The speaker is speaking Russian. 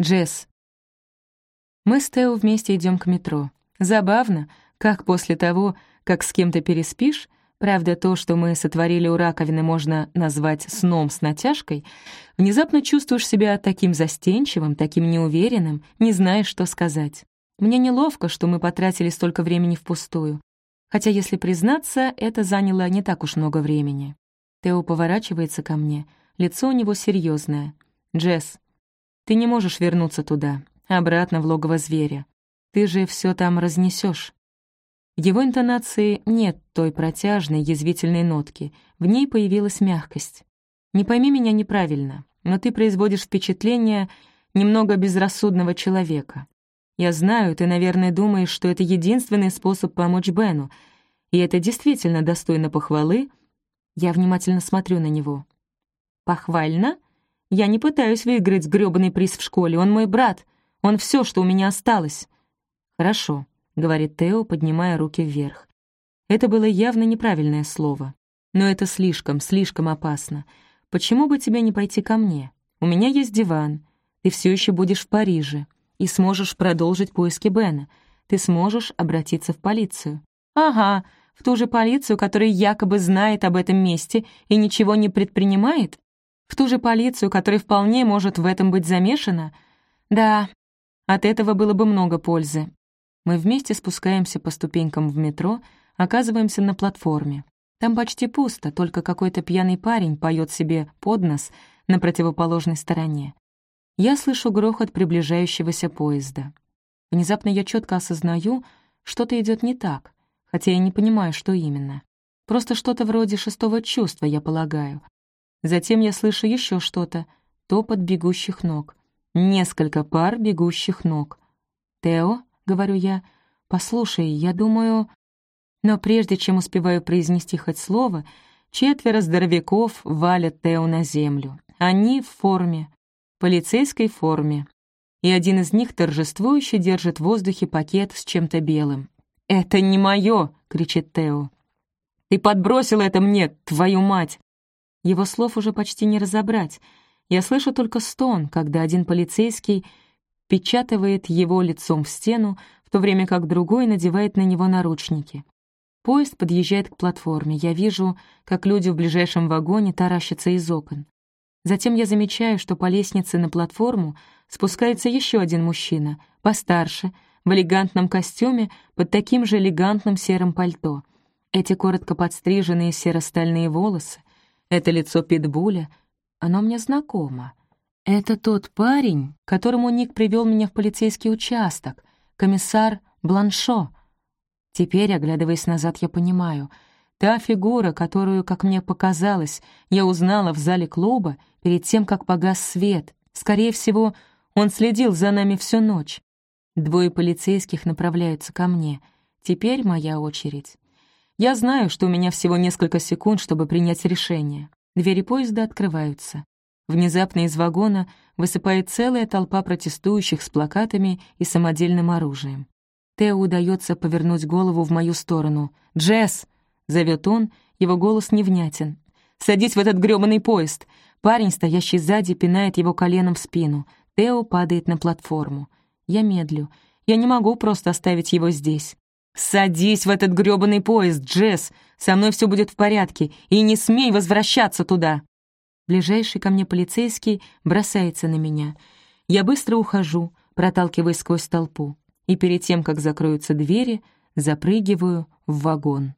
Джесс. Мы с Тео вместе идем к метро. Забавно, как после того, как с кем-то переспишь, правда, то, что мы сотворили у раковины, можно назвать сном с натяжкой, внезапно чувствуешь себя таким застенчивым, таким неуверенным, не знаешь, что сказать. Мне неловко, что мы потратили столько времени впустую. Хотя, если признаться, это заняло не так уж много времени. Тео поворачивается ко мне, лицо у него серьезное. «Джесс, ты не можешь вернуться туда, обратно в логово зверя. Ты же все там разнесешь. В его интонации нет той протяжной, язвительной нотки, в ней появилась мягкость. «Не пойми меня неправильно, но ты производишь впечатление немного безрассудного человека. Я знаю, ты, наверное, думаешь, что это единственный способ помочь Бену, и это действительно достойно похвалы. Я внимательно смотрю на него. Похвально? Я не пытаюсь выиграть грёбаный приз в школе, он мой брат, он все, что у меня осталось. Хорошо, — говорит Тео, поднимая руки вверх. Это было явно неправильное слово. Но это слишком, слишком опасно. Почему бы тебе не пойти ко мне? У меня есть диван. Ты все еще будешь в Париже и сможешь продолжить поиски Бена. Ты сможешь обратиться в полицию». «Ага, в ту же полицию, которая якобы знает об этом месте и ничего не предпринимает? В ту же полицию, которая вполне может в этом быть замешана? Да, от этого было бы много пользы». Мы вместе спускаемся по ступенькам в метро, оказываемся на платформе. Там почти пусто, только какой-то пьяный парень поет себе под нос на противоположной стороне. Я слышу грохот приближающегося поезда. Внезапно я четко осознаю, что-то идет не так, хотя я не понимаю, что именно. Просто что-то вроде шестого чувства, я полагаю. Затем я слышу еще что-то, топот бегущих ног. Несколько пар бегущих ног. «Тео», — говорю я, — «послушай, я думаю...» Но прежде чем успеваю произнести хоть слово, четверо здоровяков валят Тео на землю. Они в форме, полицейской форме, и один из них торжествующе держит в воздухе пакет с чем-то белым. «Это не мое!» — кричит Тео. «Ты подбросил это мне, твою мать!» Его слов уже почти не разобрать. Я слышу только стон, когда один полицейский печатывает его лицом в стену, в то время как другой надевает на него наручники. Поезд подъезжает к платформе. Я вижу, как люди в ближайшем вагоне таращатся из окон. Затем я замечаю, что по лестнице на платформу спускается еще один мужчина, постарше, в элегантном костюме под таким же элегантным серым пальто. Эти коротко подстриженные серо-стальные волосы, это лицо питбуля, оно мне знакомо. Это тот парень, которому Ник привел меня в полицейский участок, комиссар Бланшо. Теперь, оглядываясь назад, я понимаю — Та фигура, которую, как мне показалось, я узнала в зале клуба перед тем, как погас свет. Скорее всего, он следил за нами всю ночь. Двое полицейских направляются ко мне. Теперь моя очередь. Я знаю, что у меня всего несколько секунд, чтобы принять решение. Двери поезда открываются. Внезапно из вагона высыпает целая толпа протестующих с плакатами и самодельным оружием. Тео удается повернуть голову в мою сторону. «Джесс!» — зовет он, его голос невнятен. «Садись в этот грёбаный поезд!» Парень, стоящий сзади, пинает его коленом в спину. Тео падает на платформу. Я медлю. Я не могу просто оставить его здесь. «Садись в этот грёбаный поезд, Джесс! Со мной все будет в порядке, и не смей возвращаться туда!» Ближайший ко мне полицейский бросается на меня. Я быстро ухожу, проталкиваясь сквозь толпу, и перед тем, как закроются двери, запрыгиваю в вагон.